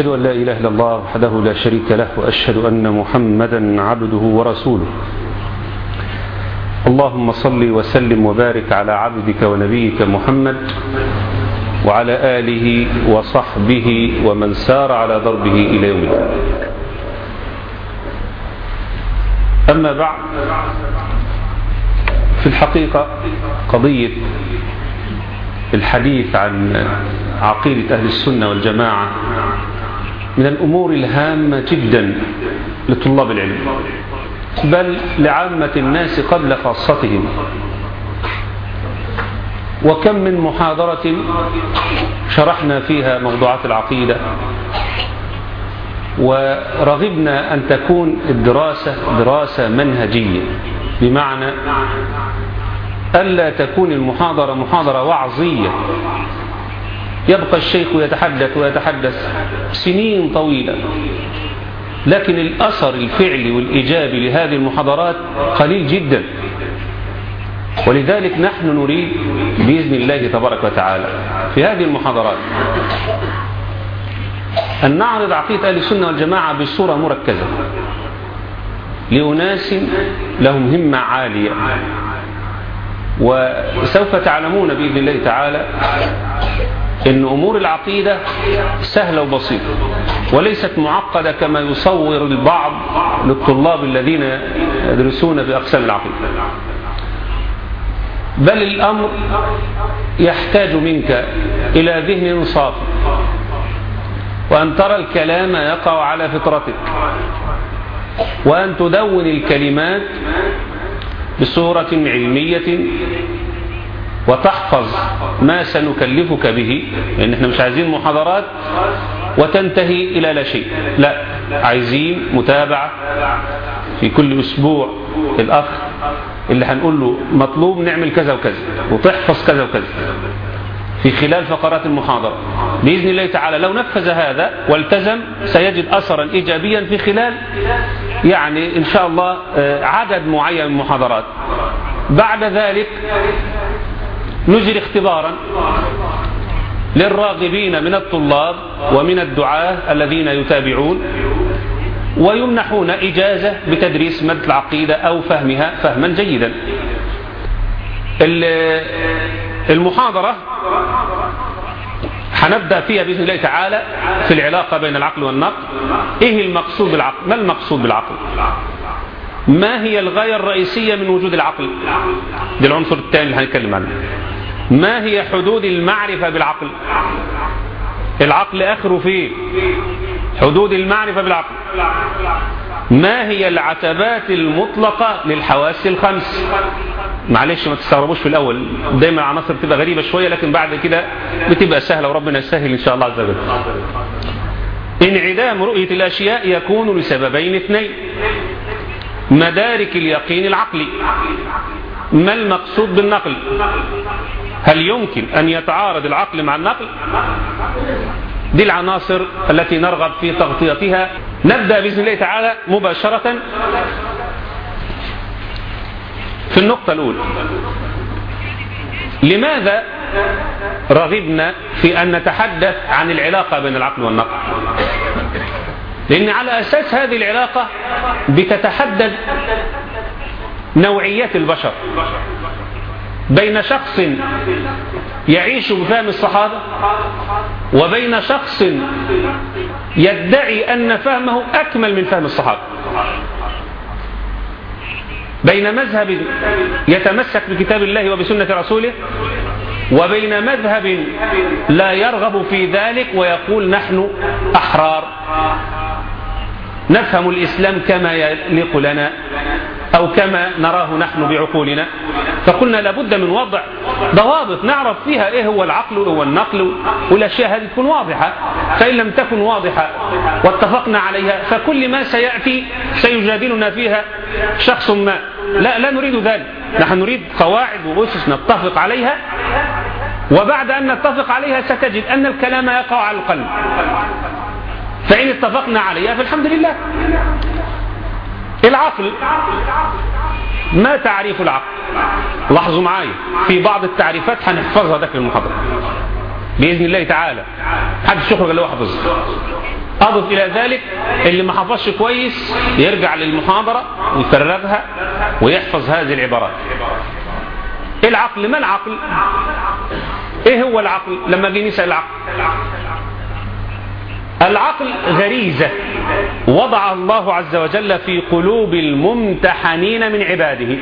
أشهد أن لا إله إلا الله وحده لا شريك له وأشهد أن محمدا عبده ورسوله. اللهم صل وسلم وبارك على عبدك ونبيك محمد وعلى آله وصحبه ومن سار على ضربه إلى يوم الدين. أما بعد في الحقيقة قضية الحديث عن عقيدة أهل السنة والجماعة من الأمور الهامة جدا لطلاب العلم بل لعامة الناس قبل خاصتهم. وكم من محاضرة شرحنا فيها موضوعات العقيدة ورغبنا أن تكون الدراسة دراسة منهجية. بمعنى ألا تكون المحاضرة محاضرة وعظية. يبقى الشيخ يتحدث ويتحدث سنين طويلة. لكن الأثر الفعلي والإيجابي لهذه المحاضرات قليل جدا. ولذلك نحن نريد بإذن الله تبارك وتعالى في هذه المحاضرات أن نعرض عقيدة أهل السنة والجماعة بصورة مركزة. لأناس لهم همة عالية. وسوف تعلمون بإذن الله تعالى أن أمور العقيدة سهلة وبسيطة وليست معقدة كما يصور البعض للطلاب الذين يدرسون في أقسام العقيدة. بل الأمر يحتاج منك إلى ذهن صافي وأن ترى الكلام يقع على فطرتك وأن تدون الكلمات بصورة علمية وتحفظ ما سنكلفك به لأن إحنا مش عايزين محاضرات وتنتهي إلى لا شيء. لا عايزين متابعة في كل أسبوع الأخ اللي هنقول له مطلوب نعمل كذا وكذا وتحفظ كذا وكذا في خلال فقرات المحاضرة. بإذن الله تعالى لو نفذ هذا والتزم سيجد أثرا إيجابيا في خلال يعني إن شاء الله عدد معين من المحاضرات. بعد ذلك نجري اختبارا للراغبين من الطلاب ومن الدعاة الذين يتابعون ويمنحون إجازة بتدريس مادة العقيدة أو فهمها فهما جيدا. المحاضرة هنبدأ فيها بإذن الله تعالى في العلاقة بين العقل والنقل. إيه المقصود بالعقل؟ ما المقصود بالعقل؟ ما هي الغاية الرئيسية من وجود العقل؟ ده العنصر الثاني اللي هنتكلم عنه. ما هي حدود المعرفة بالعقل؟ العقل آخره فيه حدود المعرفة بالعقل. ما هي العتبات المطلقة للحواس الخمس؟ معلش ما تستغربوش في الأول. دايما العناصر بتبقى غريبة شوية لكن بعد كده بتبقى سهلة وربنا يسهل إن شاء الله عز وجل. انعدام رؤية الأشياء يكون لسببين اثنين. مدارك اليقين العقلي. ما المقصود بالنقل؟ هل يمكن أن يتعارض العقل مع النقل؟ دي العناصر التي نرغب في تغطيتها. نبدأ بإذن الله تعالى مباشرة في النقطة الأولى. لماذا رغبنا في أن نتحدث عن العلاقة بين العقل والنقل؟ لأن على أساس هذه العلاقة بتتحدد نوعيات البشر. بين شخص يعيش بفهم الصحابة وبين شخص يدعي أن فهمه أكمل من فهم الصحابة. بين مذهب يتمسك بكتاب الله وبسنة رسوله وبين مذهب لا يرغب في ذلك ويقول نحن أحرار. نفهم الإسلام كما يليق لنا أو كما نراه نحن بعقولنا. فقلنا لابد من وضع ضوابط نعرف فيها إيه هو العقل وإيه هو النقل والأشياء هذه تكون واضحة. فإن لم تكن واضحة واتفقنا عليها فكل ما سيأتي سيجادلنا فيها شخص ما. لا لا نريد ذلك. نحن نريد قواعد وأسس نتفق عليها. وبعد أن نتفق عليها ستجد أن الكلام يقع على القلب. فإن اتفقنا عليها فالحمد لله. العقل. ما تعريف العقل؟ لاحظوا معايا في بعض التعريفات هنحفظها داخل المحاضرة بإذن الله تعالى. حد الشكر اللي هو حفظها أضف إلى ذلك اللي ما حفظش كويس يرجع للمحاضرة ويفرغها ويحفظ هذه العبارات. العقل ما العقل؟ إيه هو العقل لما جي نسأل العقل؟ العقل غريزة وضع الله عز وجل في قلوب الممتحنين من عباده.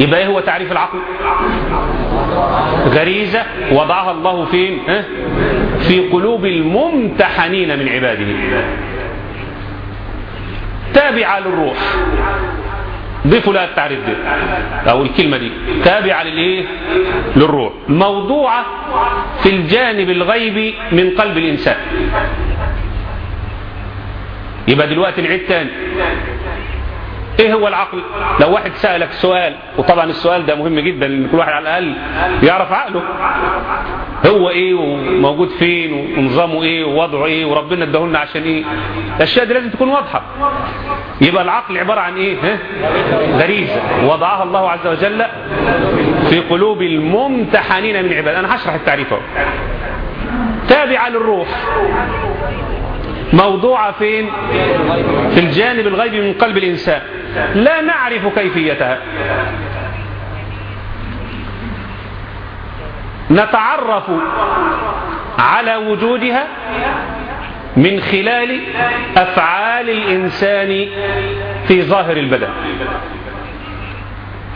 يبقى إيه هو تعريف العقل؟ غريزة. وضعها الله فين؟ في قلوب الممتحنين من عباده. تابعة للروح. ضيفوا لها التعريف ده أو الكلمة دي. تابعة للإيه؟ للروح. موضوعة في الجانب الغيبي من قلب الإنسان. يبقى دلوقتي نعيد تاني. إيه هو العقل؟ لو واحد سألك سؤال وطبعا السؤال ده مهم جدا لأن كل واحد على الأقل يعرف عقله. هو إيه وموجود فين ونظامه إيه ووضعه إيه وربنا اداهولنا عشان إيه؟ الأشياء دي لازم تكون واضحة. يبقى العقل عبارة عن إيه؟ ها؟ غريزة. وضعها الله عز وجل في قلوب الممتحنين من عباد. أنا هشرح التعريف أهو. تابعة للروح. موضوعة فين؟ في الجانب الغيبي من قلب الإنسان. لا نعرف كيفيتها. نتعرف على وجودها من خلال أفعال الإنسان في ظاهر البدن.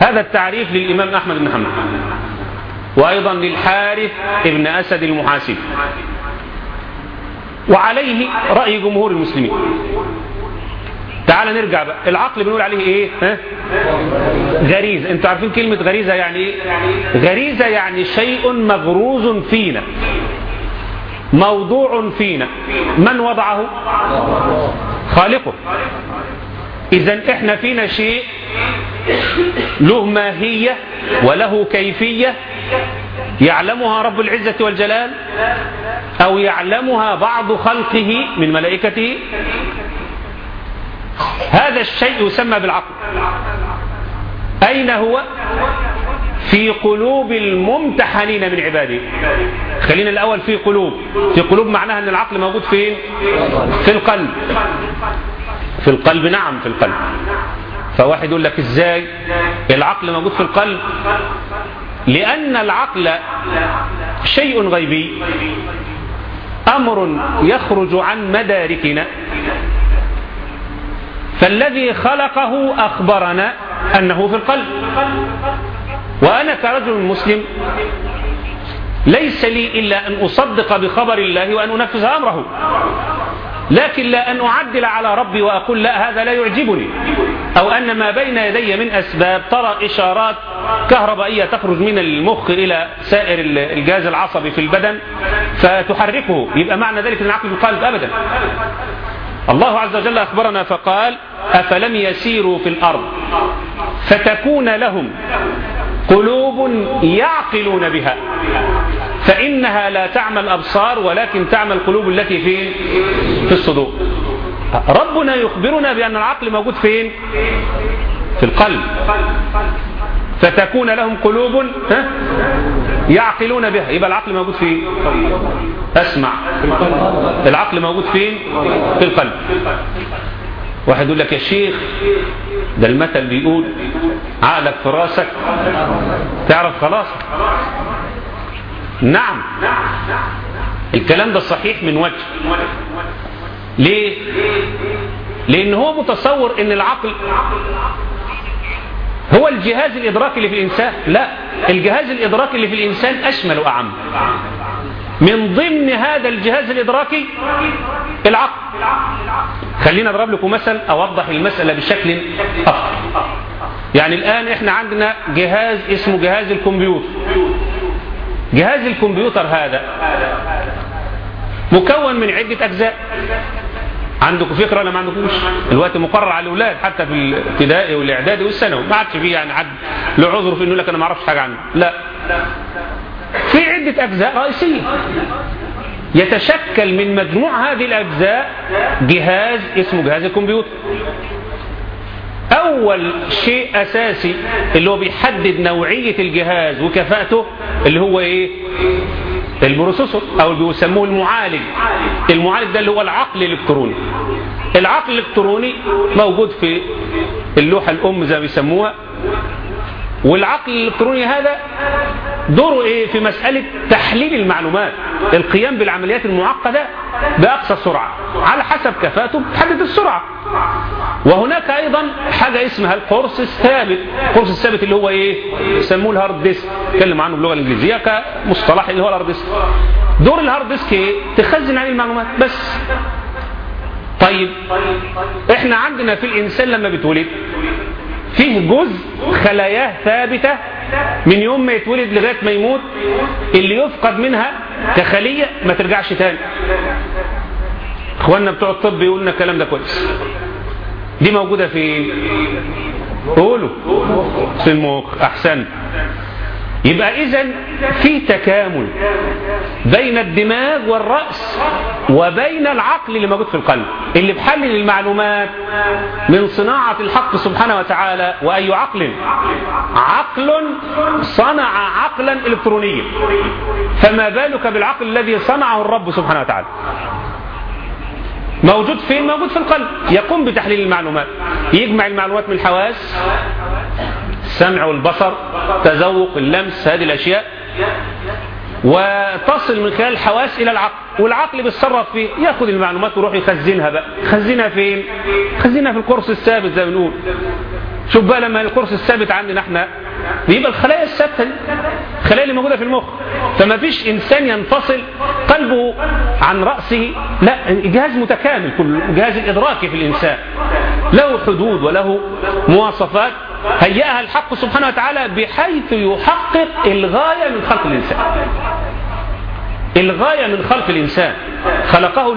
هذا التعريف للإمام أحمد بن حنبل. وأيضا للحارث ابن أسد المحاسب. وعليه رأي جمهور المسلمين. تعال نرجع بقى. العقل بنقول عليه إيه؟ ها؟ غريزة أنتوا عارفين كلمة غريزة يعني إيه؟ غريزة يعني شيء مغروز فينا. موضوع فينا. من وضعه؟ خالقه. اذا إحنا فينا شيء له ماهية وله كيفية يعلمها رب العزة والجلال أو يعلمها بعض خلقه من ملائكته. هذا الشيء يسمى بالعقل. أين هو؟ في قلوب الممتحنين من عباده. خلينا الأول في قلوب. في قلوب معناها أن العقل موجود فين؟ في القلب. في القلب نعم في القلب. فواحد يقول لك إزاي؟ العقل موجود في القلب. لأن العقل شيء غيبي. أمر يخرج عن مداركنا. فالذي خلقه أخبرنا أنه في القلب. وأنا كرجل مسلم ليس لي إلا أن أصدق بخبر الله وأن أنفذ أمره. لكن لا أن أعدل على ربي وأقول لا هذا لا يعجبني. أو أن ما بين يدي من أسباب ترى إشارات كهربائية تخرج من المخ إلى سائر الجهاز العصبي في البدن فتحركه. يبقى معنى ذلك أن العقل القلب أبدا. الله عز وجل أخبرنا فقال أفلم يسيروا في الأرض فتكون لهم قلوب يعقلون بها. فإنها لا تعمى الأبصار ولكن تعمى القلوب التي فين في الصدور. ربنا يخبرنا بأن العقل موجود فين؟ في القلب. فتكون لهم قلوب ها؟ يعقلون بها. يبقى العقل موجود فين؟ أسمع. العقل موجود فين؟ في القلب. واحد يقول لك يا شيخ ده المثل بيقول عقلك في راسك تعرف خلاص؟ نعم. الكلام ده صحيح من وجه. ليه؟ لأن هو متصور إن العقل هو الجهاز الإدراكي اللي في الإنسان. لا الجهاز الإدراكي اللي في الإنسان أشمل وأعم. من ضمن هذا الجهاز الإدراكي العقل. خلينا أضرب لكم مثل أوضح المسألة بشكل أفضل. يعني الآن إحنا عندنا جهاز اسمه جهاز الكمبيوتر. جهاز الكمبيوتر هذا مكون من عدة أجزاء. عندكم فكرة ولا ما عندكوش؟ الوقت مقرر على الأولاد حتى في الابتدائي والإعدادي والثانوي. ما عادش فيه يعني حد له عذر في إنه لك أنا ما أعرفش حاجة عنه. لا. في عدة أجزاء. رئيسية يتشكل من مجموع هذه الأجزاء جهاز اسمه جهاز الكمبيوتر. أول شيء أساسي اللي هو بيحدد نوعية الجهاز وكفاءته اللي هو إيه؟ البروسيسور أو اللي بيسموه المعالج. المعالج ده اللي هو العقل الإلكتروني. العقل الإلكتروني موجود في اللوحة الأم زي ما بيسموها. والعقل الإلكتروني هذا دوره إيه في مسألة تحليل المعلومات القيام بالعمليات المعقدة بأقصى سرعة على حسب كفاءته تحدد السرعة. وهناك أيضا حاجة اسمها القرص الثابت القرص الثابت اللي هو إيه؟ يسموه ال hard disk اتكلم عنه باللغة الإنجليزية كمصطلح اللي هو ال hard disk. دور ال hard disk إيه؟ تخزن عليه المعلومات بس. طيب إحنا عندنا في الإنسان لما بيتولد فيه جزء خلاياه ثابتة من يوم ما يتولد لغاية ما يموت اللي يفقد منها كخلية ما ترجعش تاني. إخواننا بتوع الطب يقولوا لنا الكلام ده كويس. دي موجودة في قولوا. في المخ أحسن. يبقى إذا في تكامل بين الدماغ والرأس وبين العقل اللي موجود في القلب اللي بحلل المعلومات من صناعة الحق سبحانه وتعالى وأي عقل. عقل صنع عقلا إلكترونيا فما بالك بالعقل الذي صنعه الرب سبحانه وتعالى؟ موجود فين؟ موجود في القلب. يقوم بتحليل المعلومات. يجمع المعلومات من الحواس. السمع والبصر تذوق اللمس هذه الأشياء. وتصل من خلال الحواس إلى العقل. والعقل بيتصرف فيه. يأخذ المعلومات ويروح يخزنها بقى. يخزنها فين؟ يخزنها في القرص الثابت زي ما بنقول. شوف بقى لما القرص الثابت عندنا إحنا بيبقى الخلايا الثابتة دي الخلايا اللي موجودة في المخ. فما فيش إنسان ينفصل قلبه عن رأسه. لا جهاز متكامل كل جهاز الادراكي في الإنسان. له حدود وله مواصفات. هيئها الحق سبحانه وتعالى بحيث يحقق الغاية من خلق الإنسان. الغاية من خلق الإنسان. خلقه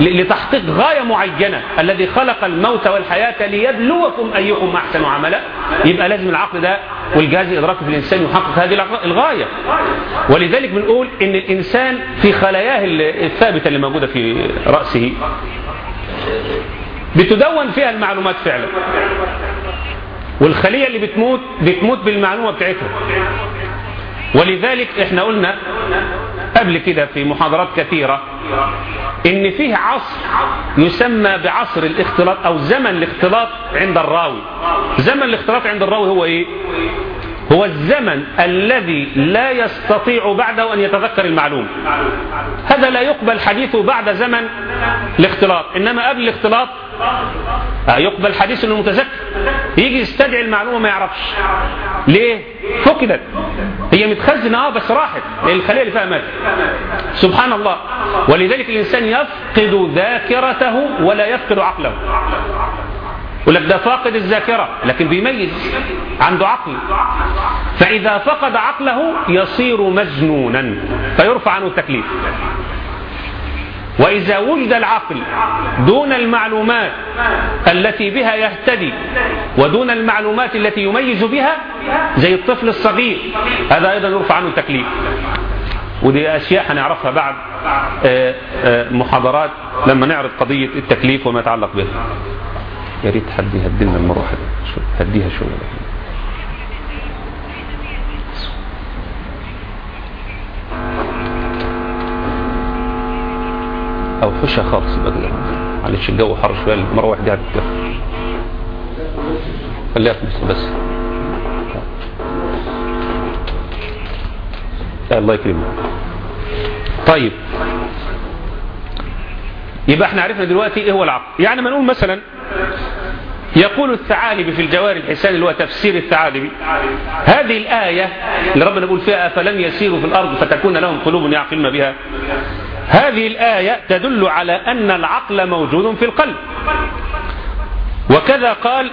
لتحقيق غاية معينة. الذي خلق الموت والحياة ليبلوكم أيكم أحسن عملا. يبقى لازم العقل ده والجهاز الإدراكي في الإنسان يحقق هذه الغاية. ولذلك بنقول إن الإنسان في خلاياه الثابتة اللي موجودة في رأسه. بتدون فيها المعلومات فعلا. والخلية اللي بتموت بتموت بالمعلومة بتاعتها. ولذلك إحنا قلنا قبل كده في محاضرات كثيرة إن فيه عصر يسمى بعصر الاختلاط أو زمن الاختلاط عند الراوي. زمن الاختلاط عند الراوي هو إيه؟ هو الزمن الذي لا يستطيع بعده أن يتذكر المعلومة هذا لا يقبل حديثه بعد زمن الاختلاط. إنما قبل الاختلاط يقبل حديث إنه متذكر. يجي يستدعي المعلومة ما يعرفش. ليه؟ فقدت. هي متخزنة آه بس راحت لأن الخلية اللي فيها ماتت. سبحان الله. ولذلك الإنسان يفقد ذاكرته ولا يفقد عقله. يقول لك ده فاقد الذاكرة لكن بيميز عنده عقل. فإذا فقد عقله يصير مجنونا فيرفع عنه التكليف. وإذا وجد العقل دون المعلومات التي بها يهتدي ودون المعلومات التي يميز بها زي الطفل الصغير. هذا أيضا يرفع عنه التكليف. ودي أشياء هنعرفها بعد محاضرات لما نعرض قضية التكليف وما يتعلق به يا ريت حد المروحة هديها شوية. أو حشة خالص كده معلش الجو حر شوية المروح دي هتتدخل خليها في بس. الله يكرمك. طيب. يبقى إحنا عرفنا دلوقتي إيه هو العقل. يعني ما نقول مثلا يقول الثعالبي في الجوار الحسان اللي هو تفسير الثعالبي هذه الآية اللي ربنا يقول فيها أفلم يسيروا في الأرض فتكون لهم قلوب يعقلون بها. هذه الآية تدل على أن العقل موجود في القلب. وكذا قال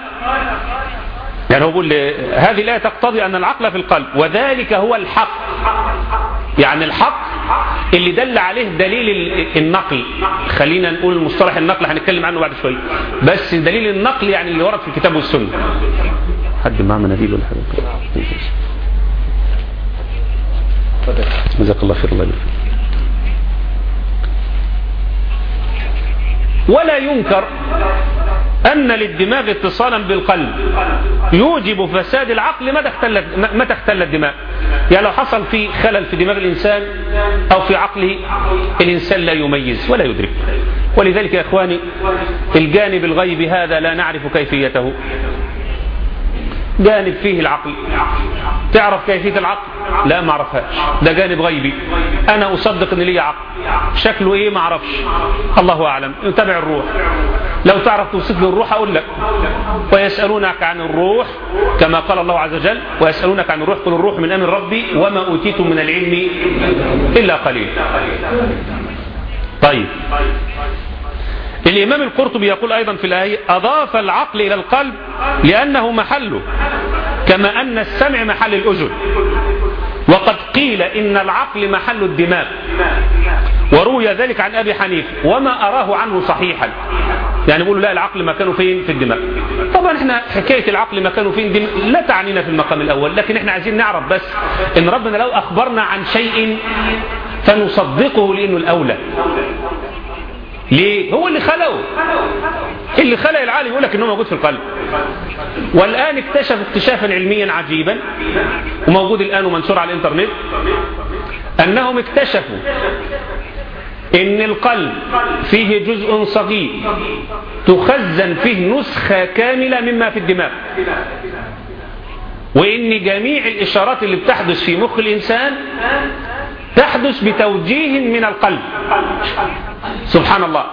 يعني هو بيقول هذه الآية تقتضي أن العقل في القلب وذلك هو الحق. يعني الحق اللي دل عليه دليل النقل. خلينا نقول مصطلح النقل هنتكلم عنه بعد شوية بس دليل النقل يعني اللي ورد في الكتاب والسنة. حد معاه مناديل ولا حاجة؟ جزاك الله خير الله يبارك ولا ينكر أن للدماغ اتصالا بالقلب. يوجب فساد العقل متى اختل الدماغ. يعني لو حصل في خلل في دماغ الإنسان أو في عقله الإنسان لا يميز ولا يدرك. ولذلك يا إخواني الجانب الغيبي هذا لا نعرف كيفيته. جانب فيه العقل. تعرف كيفية العقل؟ لا ما اعرفهاش ده جانب غيبي. أنا أصدق إن لي عقل. شكله إيه؟ ما أعرفش الله أعلم. نتابع الروح. لو تعرف توصف لي الروح أقول لك. ويسألونك عن الروح كما قال الله عز وجل ويسألونك عن الروح قل الروح من أمر ربي وما أوتيتم من العلم إلا قليل. طيب. الإمام القرطبي يقول أيضا في الآية أضاف العقل إلى القلب لأنه محله كما أن السمع محل الأذن. وقد قيل إن العقل محل الدماغ. وروي ذلك عن أبي حنيفة وما أراه عنه صحيحا. يعني بيقولوا لا العقل مكانه فين؟ في الدماغ. طبعا إحنا حكاية العقل مكانه فين؟ لا تعنينا في المقام الأول لكن إحنا عايزين نعرف بس إن ربنا لو أخبرنا عن شيء فنصدقه لأنه الأولى. ليه؟ هو اللي خلقه. اللي خلق العالم؟ يقول لك إنه موجود في القلب. والآن اكتشف اكتشافا علميا عجيبا وموجود الآن ومنشور على الإنترنت أنهم اكتشفوا إن القلب فيه جزء صغير تخزن فيه نسخة كاملة مما في الدماغ. وإن جميع الإشارات اللي بتحدث في مخ الإنسان تحدث بتوجيه من القلب. سبحان الله.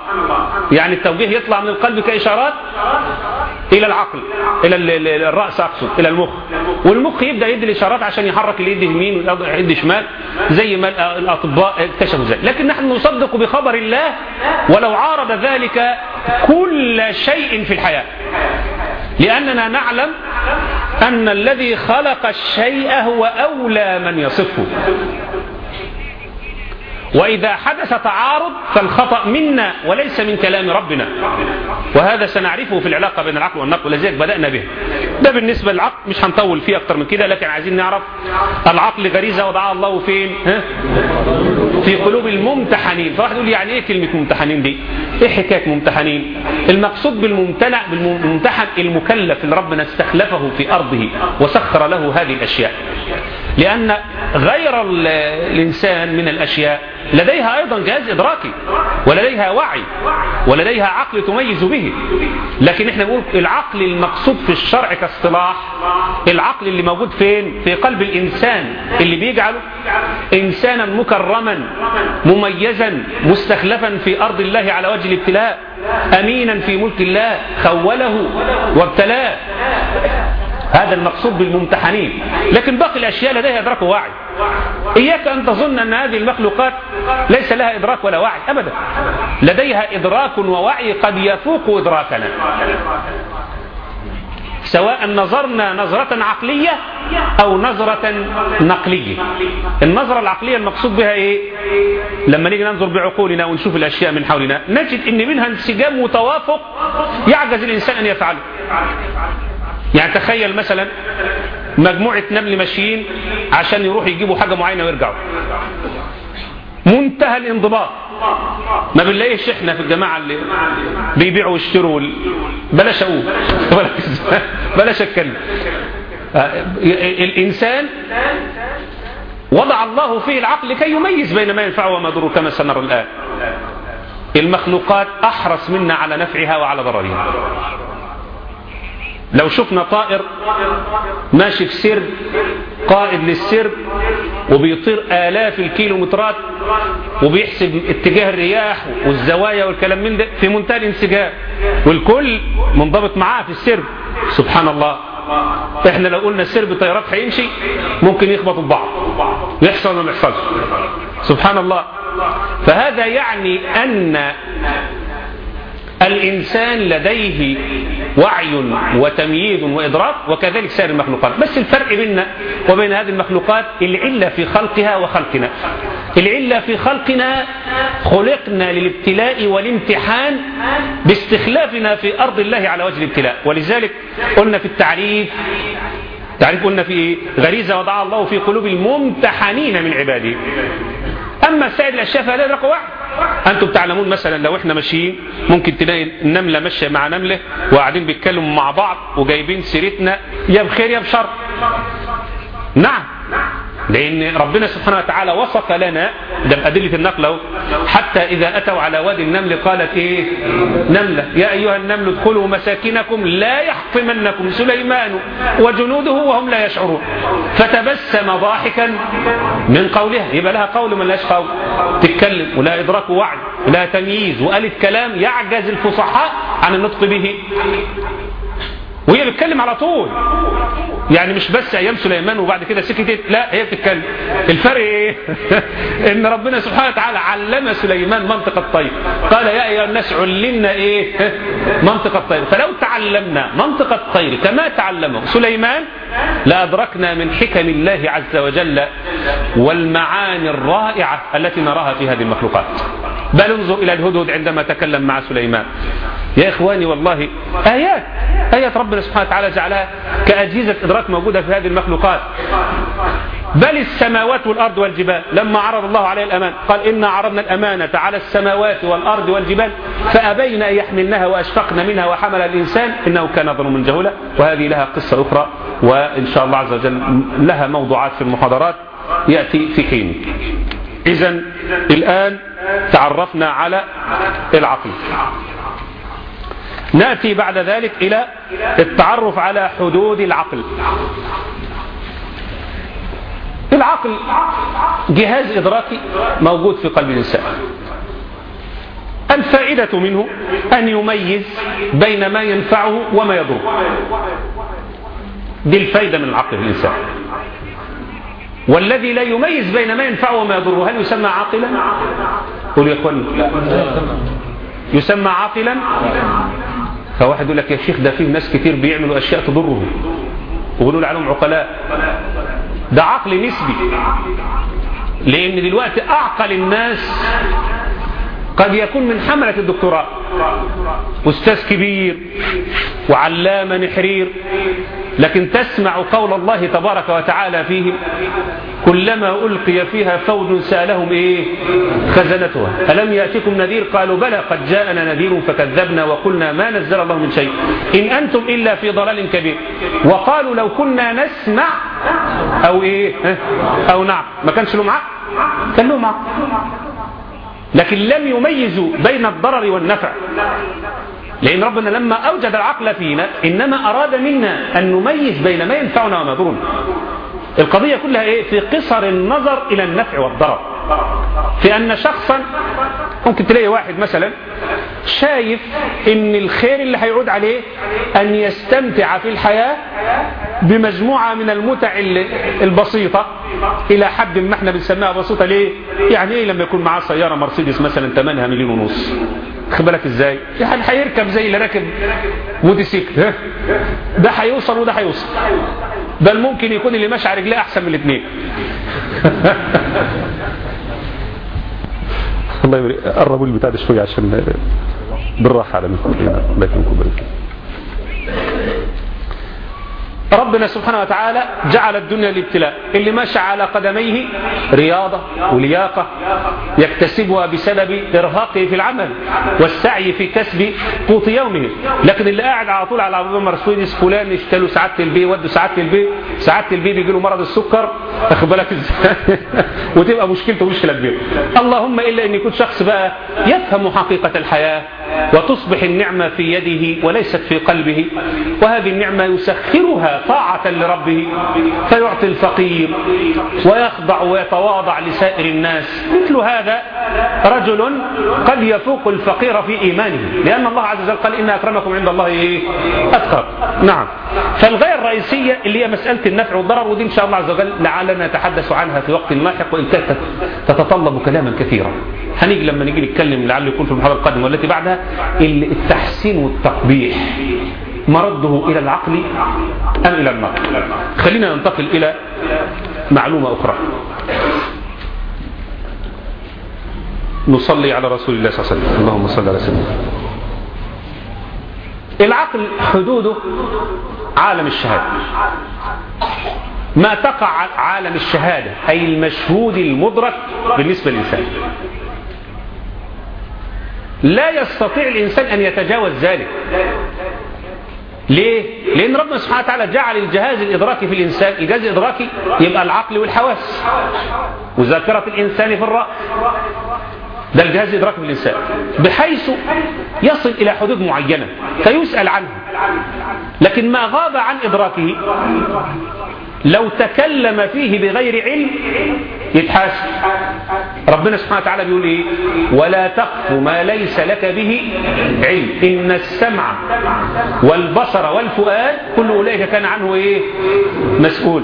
يعني التوجيه يطلع من القلب كإشارات إلى العقل إلى الرأس أقصد إلى المخ. والمخ يبدأ يدي الإشارات عشان يحرك اليد يمين واليد شمال زي ما الأطباء اكتشفوا ذلك لكن نحن نصدق بخبر الله ولو عارض ذلك كل شيء في الحياة. لأننا نعلم أن الذي خلق الشيء هو أولى من يصفه. وإذا حدث تعارض فالخطأ منا وليس من كلام ربنا. وهذا سنعرفه في العلاقة بين العقل والنقل ولذلك بدأنا به. ده بالنسبة للعقل مش هنطول فيه أكتر من كده لكن عايزين نعرف العقل غريزة وضعها الله فين ها؟ في قلوب الممتحنين. فواحد يقول يعني إيه كلمة ممتحنين دي؟ إيه حكاية ممتحنين؟ المقصود بالممتنع بالممتحن المكلف اللي ربنا استخلفه في أرضه وسخر له هذه الأشياء. لأن غير الإنسان من الأشياء لديها أيضا جهاز إدراكي ولديها وعي ولديها عقل تميز به. لكن إحنا نقول العقل المقصود في الشرع كاصطلاح العقل اللي موجود فين؟ في قلب الإنسان اللي بيجعله. إنسانا مكرما مميزا مستخلفا في أرض الله على وجه الابتلاء أمينا في ملك الله خوله وابتلاه. هذا المقصود بالممتحنين. لكن باقي الأشياء لديها إدراك ووعي. إياك أن تظن أن هذه المخلوقات ليس لها إدراك ولا وعي. أبدا. لديها إدراك ووعي قد يفوق إدراكنا. سواء نظرنا نظرة عقلية أو نظرة نقلية. النظرة العقلية المقصود بها إيه؟ لما نيجي ننظر بعقولنا ونشوف الأشياء من حولنا نجد أن منها انسجام وتوافق يعجز الإنسان أن يفعله. يعني تخيل مثلا مجموعة نمل ماشيين عشان يروحوا يجيبوا حاجة معينة ويرجعوا. منتهى الانضباط. ما بنلاقيش إحنا في الجماعة اللي بيبيعوا ويشتروا بلاش أقول. بلاش أتكلم. الإنسان وضع الله فيه العقل كي يميز بين ما ينفعه وما يضره كما سنرى الآن. المخلوقات أحرص منا على نفعها وعلى ضررها. لو شفنا طائر ماشي في سر قائد للسر وبيطير آلاف الكيلومترات وبيحسب اتجاه الرياح والزوايا والكلام من ده في منتهى الانسجام والكل منضبط معاه في السر. سبحان الله. إحنا لو قلنا السر بطيارات هيمشي ممكن يخبطوا ببعض يحصل ولا ما يحصلش؟ سبحان الله. فهذا يعني أن الإنسان لديه وعي وتمييز وإدراك وكذلك سائر المخلوقات. بس الفرق بيننا وبين هذه المخلوقات العلة في خلقها وخلقنا. العلة في خلقنا خلقنا للابتلاء والامتحان باستخلافنا في أرض الله على وجه الابتلاء. ولذلك قلنا في التعريف تعريف قلنا في غريزة وضعها الله في قلوب الممتحنين من عباده. أما سائر الأشياء فلا يدرك وعي أنتم تعلمون مثلا لو إحنا ماشيين ممكن تلاقي النملة ماشية مع نملة وقاعدين بيتكلموا مع بعض وجايبين سيرتنا يا بخير يا بشر. نعم. لأن ربنا سبحانه وتعالى وصف لنا ده بأدلة النقل حتى إذا أتوا على وادي النمل قالت إيه؟ نملة. يا أيها النمل ادخلوا مساكنكم لا يحطمنكم سليمان وجنوده وهم لا يشعرون. فتبسم ضاحكا من قولها. يبقى لها قول من لاش قول. تتكلم. ولا إدراك وعي. ولا تمييز. وقالت كلام يعجز الفصحاء عن النطق به. وهي بتتكلم على طول. يعني مش بس أيام سليمان وبعد كده سكتت لا هي بتتكلم. الفرق إيه؟ إن ربنا سبحانه وتعالى علم سليمان منطق الطير قال يا أيها الناس علمنا إيه؟ منطق الطير فلو تعلمنا منطق الطير كما تعلمه سليمان لادركنا من حكم الله عز وجل والمعاني الرائعة التي نراها في هذه المخلوقات. بل انظر إلى الهدهد عندما تكلم مع سليمان. يا إخواني والله آيات آيات ربنا سبحانه وتعالى جعلها كأجهزة إدراك موجودة في هذه المخلوقات. بل السماوات والأرض والجبال. لما عرض الله عليه الأمان قال انا عرضنا الأمانة على السماوات والأرض والجبال فابين أن يحملنها وأشفقن منها وحمل الإنسان إنه كان ظلما جهولا. وهذه لها قصة أخرى. وإن شاء الله عز وجل لها موضوعات في المحاضرات يأتي في حين. اذا الآن تعرفنا على العقل. نأتي بعد ذلك إلى التعرف على حدود العقل. العقل جهاز إدراكي موجود في قلب الإنسان. الفائدة منه أن يميز بين ما ينفعه وما يضره. دي الفائده من العقل في الإنسان. والذي لا يميز بين ما ينفعه وما يضره هل يسمى عاقلا؟ قولوا يا يسمى عاقلا؟ فواحد يقول لك يا شيخ ده فيه ناس كتير بيعملوا أشياء تضره وبنقول عليهم عقلاء. ده عقل نسبي لأن دلوقتي أعقل الناس قد يكون من حملة الدكتوراه. أستاذ كبير وعلامة نحرير لكن تسمع قول الله تبارك وتعالى فيهم كلما ألقي فيها فوج سألهم إيه؟ خزنتها. ألم يأتكم نذير؟ قالوا بلى قد جاءنا نذير فكذبنا وقلنا ما نزل الله من شيء. إن أنتم إلا في ضلال كبير. وقالوا لو كنا نسمع أو إيه؟ أو نعم ما كانش لهم عقل كان لهم عقل لكن لم يميزوا بين الضرر والنفع. لأن ربنا لما أوجد العقل فينا إنما أراد منا أن نميز بين ما ينفعنا وما يضرنا. القضية كلها إيه؟ في قصر النظر إلى النفع والضرر. في أن شخصا ممكن تلاقي واحد مثلا شايف إن الخير اللي هيعود عليه أن يستمتع في الحياة بمجموعة من المتع البسيطة. إلى حد ما إحنا بنسميها بسيطة. ليه؟ يعني إيه لما يكون معاه سيارة مرسيدس مثلا ثمنها مليون ونص؟ بالك إزاي؟ يعني هيركب زي اللي راكب موتوسيكل ده هيوصل وده هيوصل. بل ممكن يكون اللي ماشي على رجليه أحسن من الاثنين. الله يبارك. قربوا البتاع ده شوية عشان بالراحة على منكم الله يكرمكم ربنا سبحانه وتعالى جعل الدنيا الابتلاء اللي ماشى على قدميه رياضة ولياقة يكتسبها بسبب إرهاقه في العمل والسعي في كسب قوت يومه. لكن اللي قاعد على طول على عربية مرسيدس فلان يشتروا سعادة البي ودوا سعادة البي سعادة البي بيجي له مرض السكر. اخد بالك إزاي؟ وتبقى مشكلته مشكلة كبيرة. اللهم إلا أن يكون شخص بقى يفهم حقيقة الحياة وتصبح النعمة في يده وليست في قلبه وهذه النعمة يسخرها طاعة لربه فيعطي الفقير ويخضع ويتواضع لسائر الناس. مثل هذا رجل قد يفوق الفقير في إيمانه لأن الله عز وجل قال إن أكرمكم عند الله إيه؟ نعم. فالغاية الرئيسية اللي هي مسألة النفع والضرر ودي إن شاء الله عز وجل لعلنا نتحدث عنها في وقت لاحق وإن كانت تتطلب كلاما كثيرا. هنيجي لما نيجي نتكلم لعله يكون في المحاضرة القادمة والتي بعدها التحسين والتقبيح. مرده إلى العقل أم إلى النقل؟ خلينا ننتقل إلى معلومة أخرى. نصلي على رسول الله صلى الله عليه وسلم. اللهم صل على سيدنا العقل حدوده عالم الشهادة. ما تقع عالم الشهادة أي المشهود المدرك بالنسبة للإنسان. لا يستطيع الإنسان أن يتجاوز ذلك. ليه؟ لأن ربنا سبحانه وتعالى جعل الجهاز الإدراكي في الإنسان الجهاز الإدراكي يبقى العقل والحواس. وذاكرة الإنسان في الرأس ده الجهاز الإدراكي في الإنسان. بحيث يصل إلى حدود معينة فيسأل عنه. لكن ما غاب عن إدراكه لو تكلم فيه بغير علم يتحاسب. ربنا سبحانه وتعالى بيقول إيه؟ ولا تقف ما ليس لك به علم. إن السمع والبصر والفؤاد كل أولئك كان عنه إيه؟ مسؤول.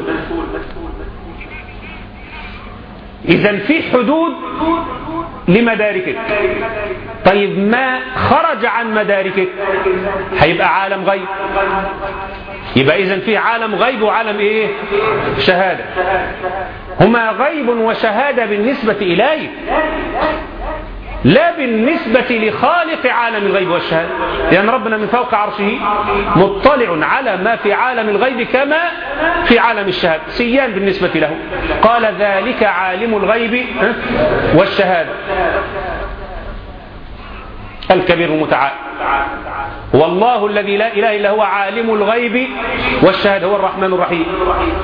اذا في حدود لمداركك. طيب ما خرج عن مداركك؟ هيبقى عالم غيب. يبقى اذا في عالم غيب وعالم إيه؟ شهادة. هما غيب وشهادة بالنسبة إليك لا بالنسبة لخالق عالم الغيب والشهادة. لأن ربنا من فوق عرشه مطلع على ما في عالم الغيب كما في عالم الشهادة. سيان بالنسبة له. قال ذلك عالم الغيب والشهادة. الكبير المتعال. والله الذي لا إله إلا هو عالم الغيب والشهادة هو الرحمن الرحيم.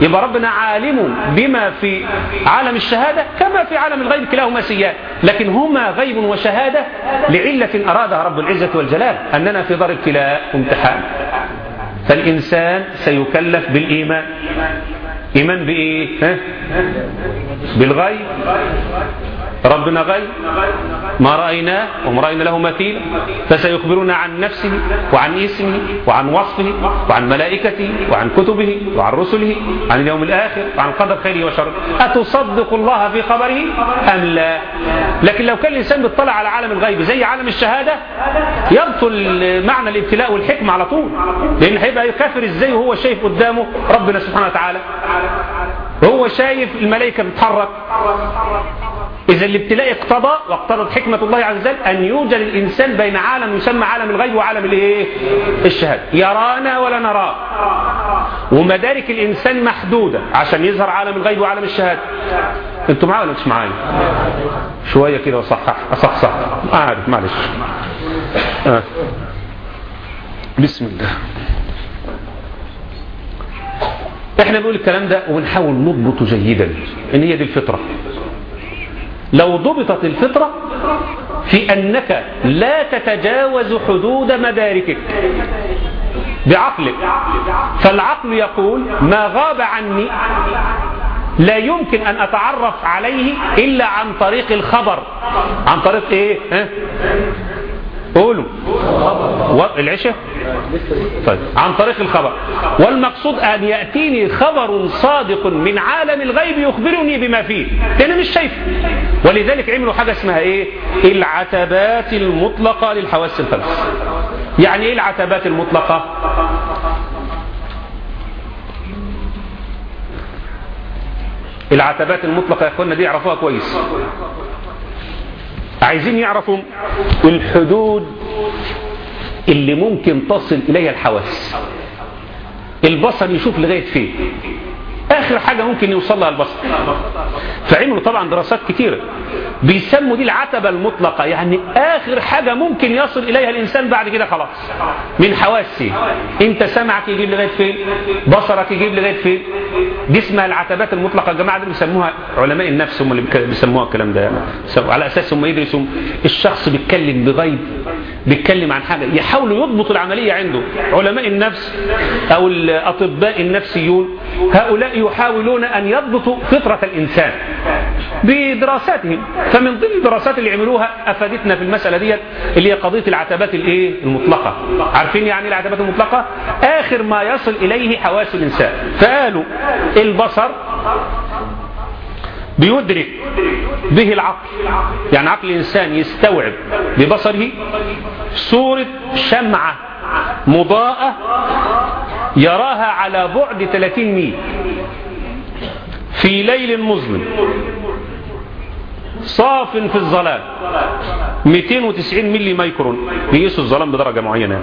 يبقى ربنا عالم بما في عالم الشهادة كما في عالم الغيب كلاهما سيان لكن هما غيب وشهادة لعلة أرادها رب العزة والجلال أننا في دار ابتلاء وامتحان. فالإنسان سيكلف بالإيمان. إيمان بإيه؟ بالغيب. ربنا غيب ما رأيناه وما رأينا له مثيل فسيخبرنا عن نفسه وعن اسمه وعن وصفه وعن ملائكته وعن كتبه وعن رسله عن اليوم الآخر وعن قدر خيره وشره. أتصدق الله في خبره أم لا؟ لكن لو كان الإنسان بيطلع على عالم الغيب زي عالم الشهادة يبطل معنى الابتلاء والحكمة على طول لأن هيبقى يكافر إزاي وهو شايف قدامه ربنا سبحانه وتعالى. هو شايف الملائكة بتتحرك. إذا الابتلاء اقتضى واقتضت حكمة الله عز وجل أن يوجد الإنسان بين عالم يسمى عالم الغيب وعالم الايه؟ الشهادة. يرانا ولا نراه ومدارك الإنسان محدودة عشان يظهر عالم الغيب وعالم الشهادة. أنتوا معايا ولا مش معايا؟ شوية كده وصحح أصحصح. عارف معلش. آه. بسم الله. إحنا بنقول الكلام ده ونحاول نضبطه جيدا. إن هي دي الفطرة. لو ضبطت الفطرة في أنك لا تتجاوز حدود مداركك بعقلك. فالعقل يقول ما غاب عني لا يمكن أن أتعرف عليه إلا عن طريق الخبر. عن طريق إيه؟ قولوا. العشاء؟ طيب. عن طريق الخبر. والمقصود أن يأتيني خبر صادق من عالم الغيب يخبرني بما فيه. لأن مش شايف. ولذلك عملوا حاجة اسمها إيه؟ العتبات المطلقة للحواس الخمس يعني إيه العتبات المطلقة؟ العتبات المطلقة يا اخوانا دي يعرفوها كويس. عايزين يعرفوا الحدود اللي ممكن تصل إليها الحواس. البصر يشوف لغاية فين. آخر حاجة ممكن يوصل لها البصر. فعملوا طبعا دراسات كتيرة بيسموا دي العتبة المطلقة يعني آخر حاجة ممكن يصل إليها الإنسان بعد كده خلاص. من حواسه أنت سمعك يجيب لغاية فين؟ بصرك يجيب لغاية فين؟ دي اسمها العتبات المطلقة الجماعة دي بيسموها علماء النفس هم اللي بيسموها الكلام ده. يعني على أساس هم يدرسوا. الشخص بيتكلم بغيب بيتكلم عن حاجة يحاولوا يضبطوا العملية عنده. علماء النفس أو الأطباء النفسيون هؤلاء يحاولون أن يضبطوا فطرة الإنسان. بدراساتهم فمن ضمن الدراسات اللي عملوها أفادتنا في المسألة ديت اللي هي قضية العتبات الإيه؟ المطلقة. عارفين يعني العتبات المطلقة؟ آخر ما يصل إليه حواس الإنسان. فقالوا البصر بيدرك به العقل. يعني عقل الإنسان يستوعب ببصره صورة شمعة مضاءة يراها على بعد 30 ميل. في ليل مظلم. صاف في الظلام. 290 ملي مايكرون بيقيسوا الظلام بدرجة معينة.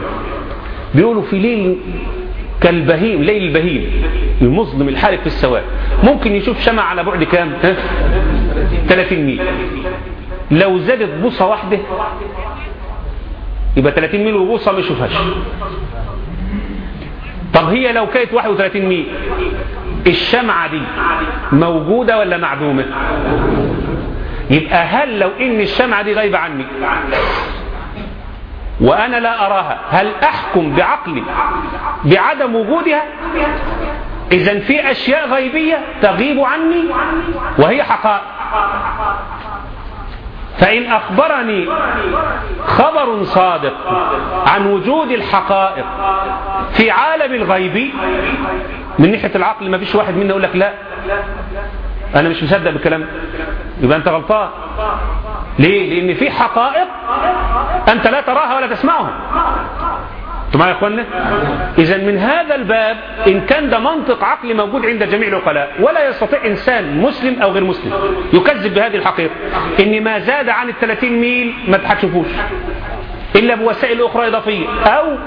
بيقولوا في ليل كالبهيم ليل البهيم. المظلم الحارق في السواد ممكن يشوف شمع على بعد كام؟ ها؟ 30 ميل. لو زادت بوصة واحدة يبقى 30 ميل وبوصة ما يشوفهاش. طب هي لو كانت 31 ميل الشمعة دي موجودة ولا معدومة؟ يبقى هل لو إن الشمعة دي غايبة عني وأنا لا أراها هل أحكم بعقلي بعدم وجودها؟ اذا في أشياء غيبية تغيب عني وهي حقائق. فإن أخبرني خبر صادق عن وجود الحقائق في عالم الغيب من ناحية العقل ما فيش واحد منا يقول لك لا. أنا مش مصدق بالكلام. يبقى أنت غلطان. ليه؟ لأن في حقائق أنت لا تراها ولا تسمعها. أنتوا معايا يا اخوانا اذا من هذا الباب إن كان ده منطق عقلي موجود عند جميع العقلاء ولا يستطيع إنسان مسلم أو غير مسلم يكذب بهذه الحقيقة ان ما زاد عن ال 30 ميل ما تحتشفوش إلا بوسائل أخرى إضافية أو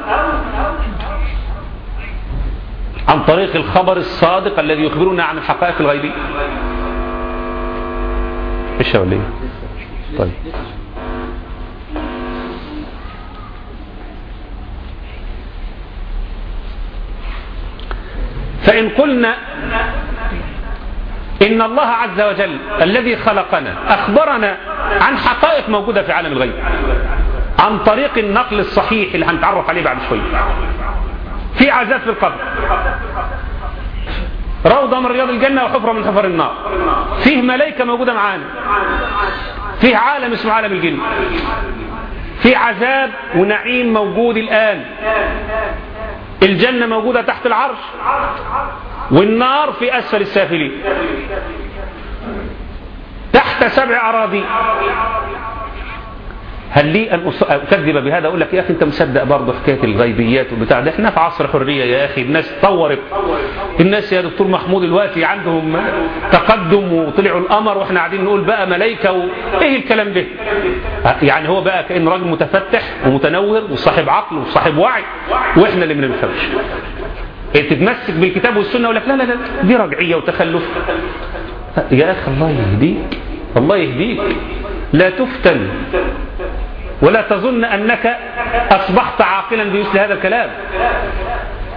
عن طريق الخبر الصادق الذي يخبرنا عن الحقائق الغيبية. إيش إيه طيب. فإن قلنا إن الله عز وجل الذي خلقنا أخبرنا عن حقائق موجودة في عالم الغيب عن طريق النقل الصحيح اللي هنتعرف عليه بعد شوية في عذاب في القبر. روضة من رياض الجنة وحفرة من حفر النار. فيه ملائكة موجودة معانا. فيه عالم اسمه عالم الجن. في عذاب ونعيم موجود الآن. الجنة موجودة تحت العرش. والنار في أسفل السافلين. تحت سبع أراضي. هل لي أن أكذب بهذا؟ أقول لك يا أخي أنت مصدق برضه حكاية الغيبيات وبتاع ده. إحنا في عصر حرية يا أخي. الناس طورت الناس يا دكتور محمود دلوقتي عندهم تقدم وطلعوا القمر وإحنا قاعدين نقول بقى ملايكة و... إيه الكلام ده؟ يعني هو بقى كأن راجل متفتح ومتنور وصاحب عقل وصاحب وعي. وإحنا اللي ما بنفهمش تتمسك بالكتاب والسنة؟ يقول لك لا لا لا. دي رجعية وتخلف. يا أخي الله يهديك. الله يهديك. لا تفتن ولا تظن أنك أصبحت عاقلا بمثل هذا الكلام.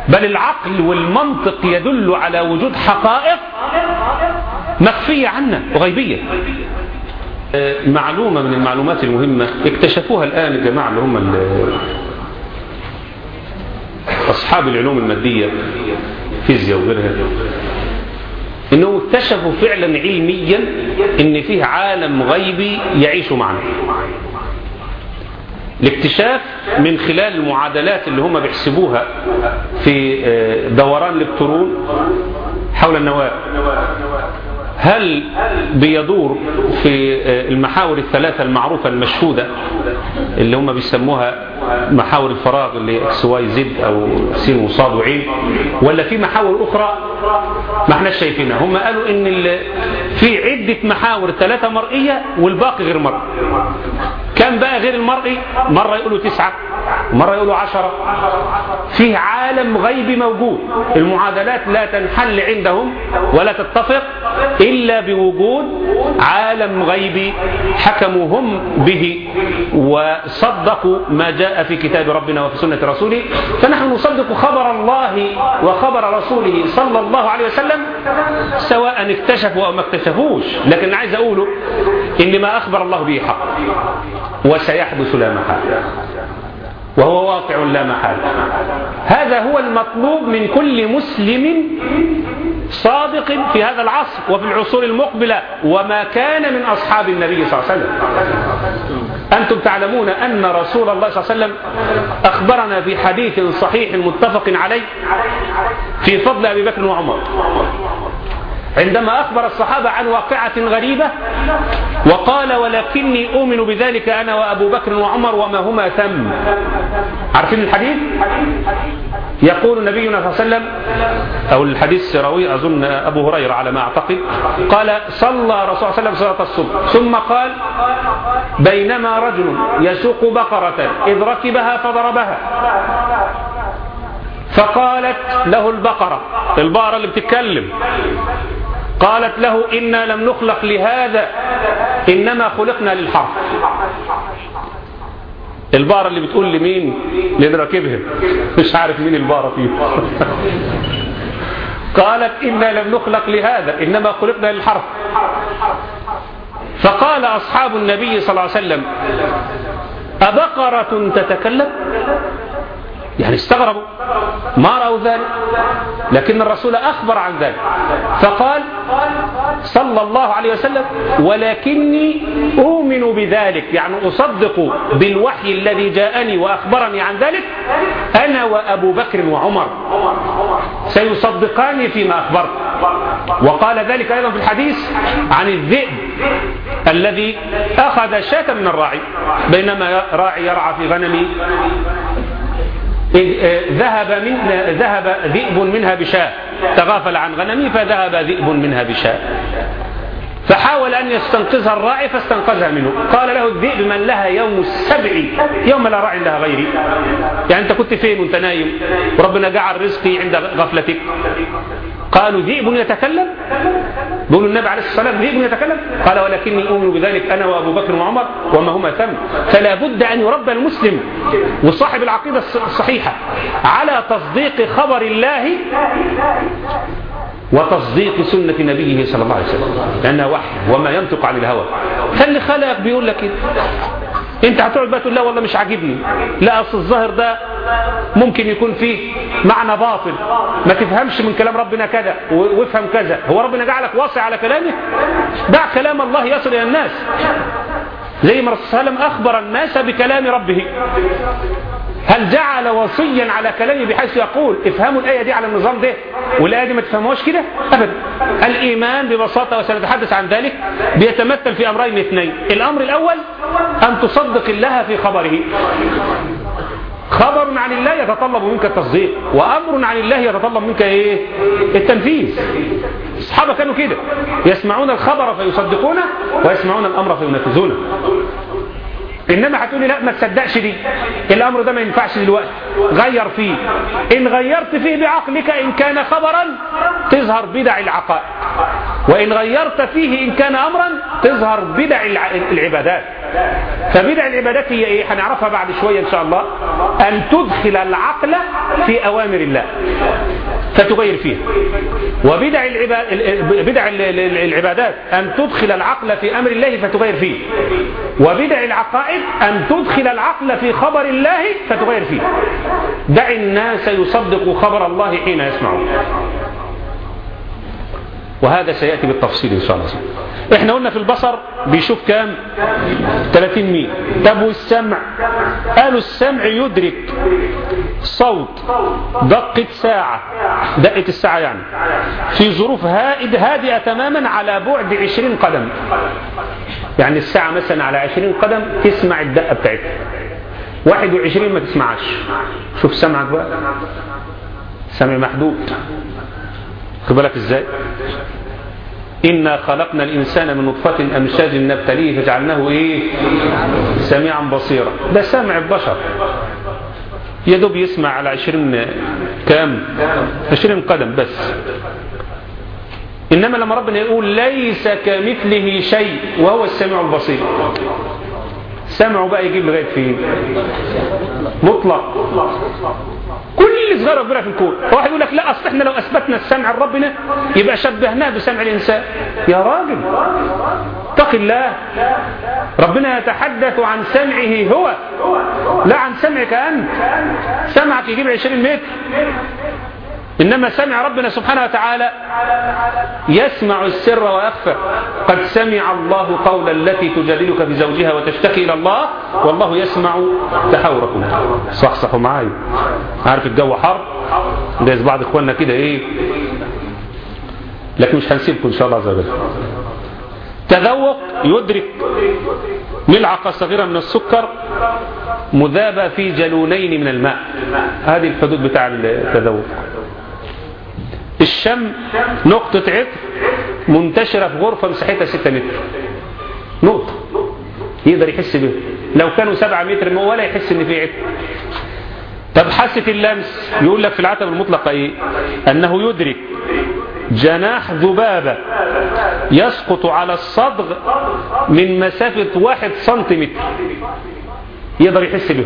بل العقل والمنطق يدل على وجود حقائق مخفية عنا وغيبية. معلومة من المعلومات المهمة اكتشفوها الآن الجماعة اللي هم أصحاب العلوم المادية فيزياء وغيرها. إنهم اكتشفوا فعلا علميا إن فيه عالم غيبي يعيش معنا. الاكتشاف من خلال المعادلات اللي هم بيحسبوها في دوران الإلكترون حول النواة. هل بيدور في المحاور الثلاثة المعروفة المشهودة اللي هم بيسموها محاور الفراغ اللي X Y Z أو س وصاد وعين ولا في محاور أخرى ما إحنا شايفينها؟ هم قالوا إن في عدة محاور ثلاثة مرئية والباقي غير مرئي. كم بقى غير المرئي؟ مرة يقولوا تسعة مرة يقولوا عشرة. فيه عالم غيبي موجود. المعادلات لا تنحل عندهم ولا تتفق. إلا بوجود عالم غيبي حكموا هم به وصدقوا ما جاء في كتاب ربنا وفي سنة رسوله. فنحن نصدق خبر الله وخبر رسوله صلى الله عليه وسلم سواء اكتشفوا أو ما اكتشفوش. لكن عايز أقوله إن ما أخبر الله به حق وسيحدث لا محالة وهو واقع لا محالة هذا هو المطلوب من كل مسلم صادق في هذا العصر وفي العصور المقبلة وما كان من أصحاب النبي صلى الله عليه وسلم. أنتم تعلمون أن رسول الله صلى الله عليه وسلم أخبرنا في حديث صحيح متفق عليه في فضل أبي بكر وعمر. عندما أخبر الصحابة عن واقعة غريبة وقال ولكني أؤمن بذلك أنا وأبو بكر وعمر وما هما ثم. عارفين الحديث؟ يقول نبينا صلى الله عليه وسلم أو الحديث روي أظن أبو هريرة على ما أعتقد قال صلى رسول الله صلى الله عليه وسلم صلاة الصبح. ثم قال بينما رجل يسوق بقرة إذ ركبها فضربها. فقالت له البقرة البقرة اللي بتتكلم. قالت له إنا لم نخلق لهذا إنما خلقنا للحرب. البقرة اللي بتقول لمين؟ لأن راكبها مش عارف مين البقرة فيه. قالت إنا لم نخلق لهذا إنما خلقنا للحرف فقال أصحاب النبي صلى الله عليه وسلم أبقرة تتكلم؟ يعني استغربوا ما رأوا ذلك لكن الرسول أخبر عن ذلك. فقال صلى الله عليه وسلم ولكني أؤمن بذلك يعني أصدق بالوحي الذي جاءني وأخبرني عن ذلك أنا وأبو بكر وعمر. سيصدقاني فيما أخبرت. وقال ذلك أيضا في الحديث عن الذئب الذي أخذ شاة من الراعي بينما راعي يرعى في غنم ذهب من ذهب ذئب منها بشاة. تغافل عن غنمه فذهب ذئب منها بشاة. فحاول أن يستنقذها الراعي فاستنقذها منه. قال له الذئب من لها يوم السبع. يوم لا راعي لها غيري. يعني أنت كنت فين وأنت نايم؟ وربنا جعل رزقي عند غفلتك. قالوا ذئب يتكلم. بيقولوا النبي عليه الصلاة والسلام ذئب يتكلم. قال ولكني أؤمن بذلك أنا وأبو بكر وعمر وما هما ثم فلا بد أن يربى المسلم وصاحب العقيدة الصحيحة على تصديق خبر الله وتصديق سنة نبيه صلى الله عليه وسلم. لأنها وحي وما ينطق عن الهوى. فاللي خلقك بيقول لك كده انت هتقعد بقى تقول لا والله مش عاجبني. لا أصل الظاهر ده ممكن يكون فيه معنى باطل. ما تفهمش من كلام ربنا كذا وافهم كذا. هو ربنا جعلك واصي على كلامه؟ دع كلام الله يصل إلى الناس. زي ما الرسول صلى الله عليه وسلم أخبر الناس بكلام ربه. هل جعل وصيا على كلامه بحيث يقول افهموا الآية دي على النظام ده والآية دي ما تفهموش كده؟ أبدا. الإيمان ببساطة وسنتحدث عن ذلك بيتمثل في أمرين اثنين. الأمر الأول أن تصدق الله في خبره. خبر عن الله يتطلب منك التصديق وأمر عن الله يتطلب منك إيه؟ التنفيذ. الصحابة كانوا كده. يسمعون الخبر فيصدقونه ويسمعون الأمر فينفذونه. إنما هتقولي لا ما تصدقش دي. الأمر ده ما ينفعش دلوقتي. غير فيه. إن غيرت فيه بعقلك إن كان خبرا تظهر بدع العقائد. وإن غيرت فيه إن كان امرا تظهر بدع العبادات. فبدع العبادات هي إيه؟ هنعرفها بعد شوية إن شاء الله. أن تدخل العقل في أوامر الله. فتغير فيه. وبدع بدع العبادات أن تدخل العقل في أمر الله فتغير فيه. وبدع العقائد أن تدخل العقل في خبر الله فتغير فيه. دع الناس يصدقوا خبر الله حين يسمعون. وهذا سيأتي بالتفصيل إن شاء الله. إحنا قلنا في البصر بيشوف كام؟ 30 ميل. طب والسمع؟ قالوا السمع يدرك صوت دقة ساعة. دقة الساعة يعني. في ظروف هادئة تماما على بعد 20 قدم. يعني الساعة مثلا على 20 قدم تسمع الدقة بتاعتها. 21 ما تسمعش. شوف سمعك بقى. سمع محدود. خد بالك إزاي؟ إنا خلقنا الإنسان من نطفة أمشاج نبتليه فجعلناه إيه؟ سميعا بصيرا. ده سامع البشر. يا دوب يسمع على عشرين كام عشرين قدم بس. إنما لما ربنا يقول ليس كمثله شيء وهو السميع البصير. سمعه بقى يجيب لغاية فين؟ مطلق. كل صغير ربنا في الكون. واحد يقول لك لا اصل إحنا لو أثبتنا السمع لربنا يبقى شبهناه بسمع الإنسان. يا راجل اتق الله. ربنا يتحدث عن سمعه هو. لا عن سمعك أنت. سمعك يجيب 20 متر. إنما سمع ربنا سبحانه وتعالى يسمع السر ويخفى قد سمع الله قول التي تجادلك في زوجها وتشتكي إلى الله والله يسمع تحاوركم. صحصحوا معايا عارف الجو حر؟ جايز بعض إخواننا كده إيه؟ لكن مش هنسيبكم إن شاء الله عز وجل. تذوق يدرك ملعقة صغيرة من السكر مذابة في جلونين من الماء. هذه الحدود بتاع التذوق. الشم نقطة عطر منتشرة في غرفة مساحتها 6 متر. نقطة. يقدر يحس بها لو كانوا 7 متر ولا يحس إن في عطر طب حاسة اللمس؟ يقول لك في العتب المطلقة إيه؟ أنه يدرك جناح ذبابة يسقط على الصدغ من مسافة واحد سنتيمتر. يقدر يحس به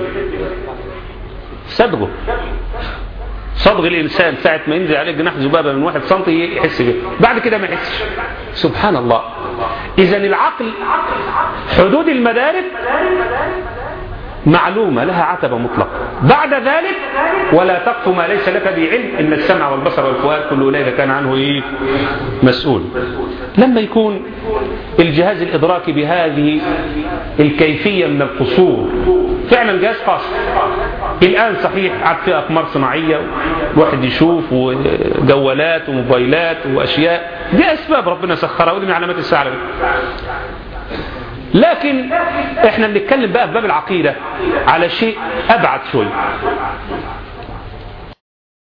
صدغه. صدغ الإنسان ساعة ما ينزل عليه جناح ذبابة من واحد سنتي يحس به بعد كده ما يحسش. سبحان الله. إذا العقل حدود المدارك معلومة لها عتبة مطلقة. بعد ذلك ولا تقف ما ليس لك به علم إن السمع والبصر والفؤاد كل أولئك كان عنه إيه؟ مسؤول. لما يكون الجهاز الإدراكي بهذه الكيفية من القصور فعلا جهاز قاصر الآن صحيح عاد في أقمار صناعية واحد يشوف وجوالات وموبايلات وأشياء دي أسباب ربنا سخرها ودي من علامات الساعة لكن إحنا بنتكلم بقى في باب العقيدة على شيء أبعد شوي.